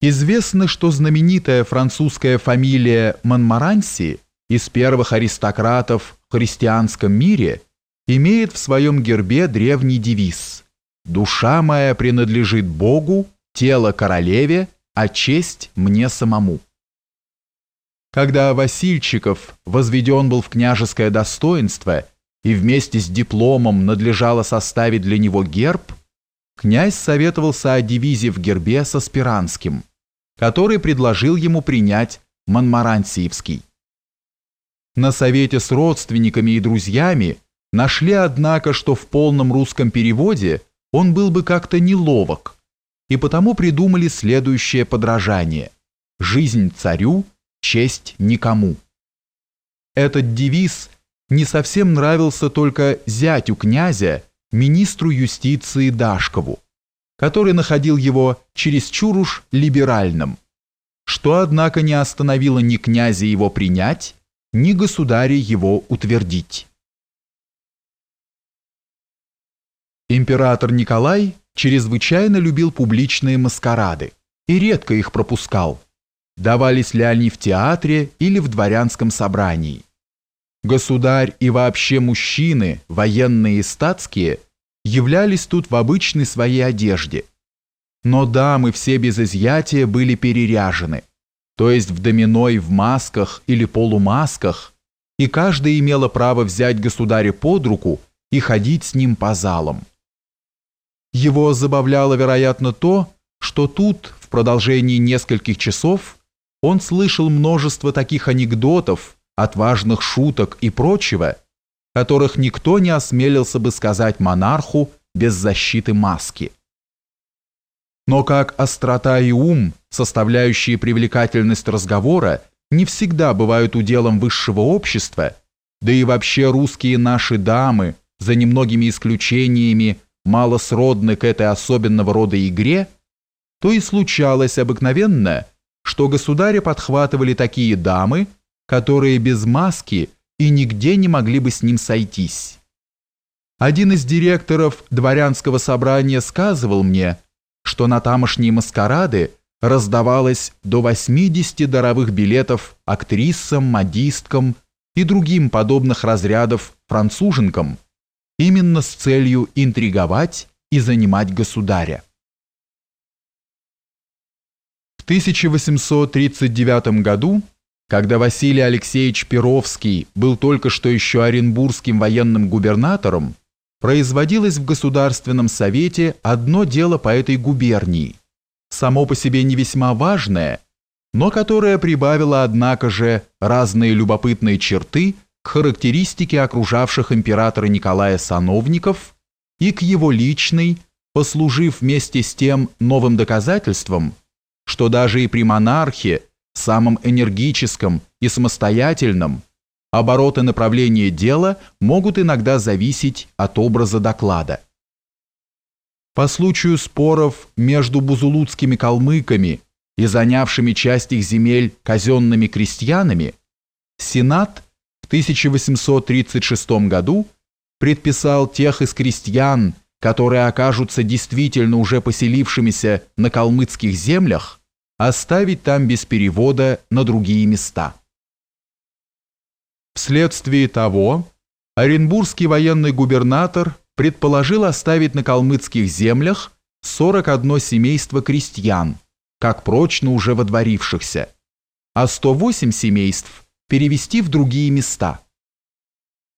Известно, что знаменитая французская фамилия Монмаранси из первых аристократов в христианском мире имеет в своем гербе древний девиз «Душа моя принадлежит Богу, тело королеве, а честь мне самому». Когда Васильчиков возведен был в княжеское достоинство и вместе с дипломом надлежало составить для него герб, князь советовался о девизе в гербе со Спиранским, который предложил ему принять Монмарансиевский. На совете с родственниками и друзьями нашли, однако, что в полном русском переводе он был бы как-то неловок, и потому придумали следующее подражание «Жизнь царю, честь никому». Этот девиз не совсем нравился только зятю князя, министру юстиции Дашкову, который находил его чересчур уж либеральным, что, однако, не остановило ни князя его принять, ни государя его утвердить. Император Николай чрезвычайно любил публичные маскарады и редко их пропускал, давались ли они в театре или в дворянском собрании. Государь и вообще мужчины, военные и статские, являлись тут в обычной своей одежде. Но дамы все без изъятия были переряжены, то есть в домино и в масках или полумасках, и каждая имела право взять государя под руку и ходить с ним по залам. Его забавляло, вероятно, то, что тут, в продолжении нескольких часов, он слышал множество таких анекдотов, отважных шуток и прочего, которых никто не осмелился бы сказать монарху без защиты маски. Но как острота и ум, составляющие привлекательность разговора, не всегда бывают уделом высшего общества, да и вообще русские наши дамы, за немногими исключениями, мало сродны к этой особенного рода игре, то и случалось обыкновенно, что государя подхватывали такие дамы, которые без маски и нигде не могли бы с ним сойтись. Один из директоров дворянского собрания сказывал мне, что на тамошние маскарады раздавалось до 80 даровых билетов актрисам, модисткам и другим подобных разрядов француженкам, именно с целью интриговать и занимать государя. В 1839 году когда Василий Алексеевич Перовский был только что еще оренбургским военным губернатором, производилось в Государственном Совете одно дело по этой губернии, само по себе не весьма важное, но которое прибавило, однако же, разные любопытные черты к характеристике окружавших императора Николая сановников и к его личной, послужив вместе с тем новым доказательством, что даже и при монархе самым энергическом и самостоятельном, обороты направления дела могут иногда зависеть от образа доклада. По случаю споров между бузулуцкими калмыками и занявшими часть их земель казенными крестьянами, Сенат в 1836 году предписал тех из крестьян, которые окажутся действительно уже поселившимися на калмыцких землях, оставить там без перевода на другие места. Вследствие того, Оренбургский военный губернатор предположил оставить на калмыцких землях 41 семейство крестьян, как прочно уже водворившихся, а 108 семейств перевести в другие места.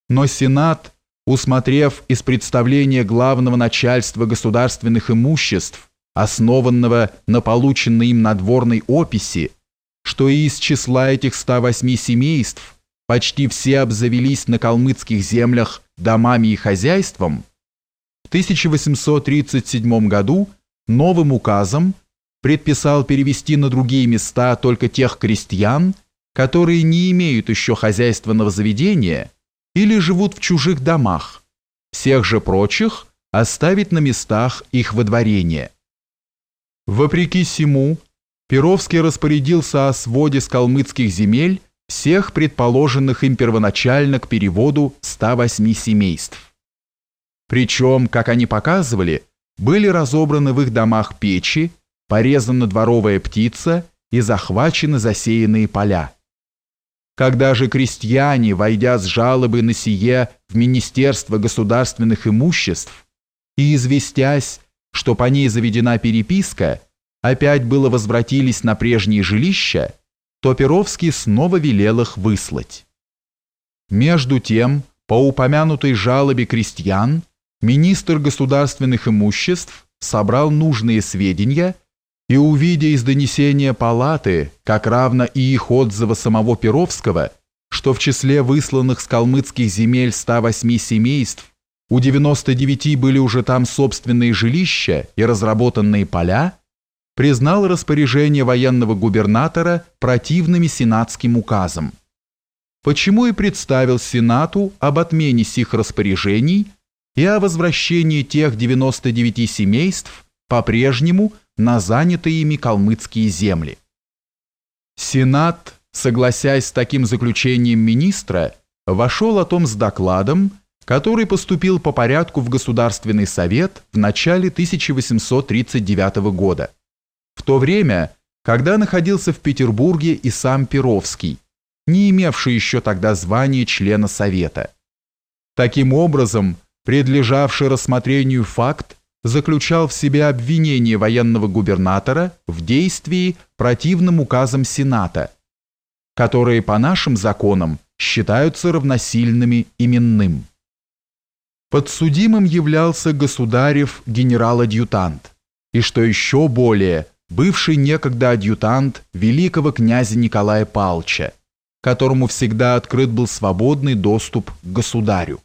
Но Сенат, усмотрев из представления главного начальства государственных имуществ основанного на полученной им надворной описи, что и из числа этих 108 семейств почти все обзавелись на калмыцких землях домами и хозяйством, в 1837 году новым указом предписал перевести на другие места только тех крестьян, которые не имеют еще хозяйственного заведения или живут в чужих домах, всех же прочих оставить на местах их водворения. Вопреки сему, Перовский распорядился о своде с калмыцких земель всех предположенных им первоначально к переводу 108 семейств. Причем, как они показывали, были разобраны в их домах печи, порезана дворовая птица и захвачены засеянные поля. Когда же крестьяне, войдя с жалобы на сие в Министерство государственных имуществ и известясь, что по ней заведена переписка, опять было возвратились на прежние жилища, то Перовский снова велел их выслать. Между тем, по упомянутой жалобе крестьян, министр государственных имуществ собрал нужные сведения и, увидя из донесения палаты, как равно и их отзыва самого Перовского, что в числе высланных с калмыцких земель 108 семейств у 99 были уже там собственные жилища и разработанные поля, признал распоряжение военного губернатора противными сенатским указом. Почему и представил Сенату об отмене сих распоряжений и о возвращении тех 99 семейств по-прежнему на занятые ими калмыцкие земли. Сенат, согласясь с таким заключением министра, вошел о том с докладом, который поступил по порядку в Государственный совет в начале 1839 года, в то время, когда находился в Петербурге и сам Перовский, не имевший еще тогда звания члена Совета. Таким образом, предлежавший рассмотрению факт заключал в себе обвинение военного губернатора в действии противным указам Сената, которые по нашим законам считаются равносильными именным. Подсудимым являлся государев генерал-адъютант, и что еще более, бывший некогда адъютант великого князя Николая Палча, которому всегда открыт был свободный доступ к государю.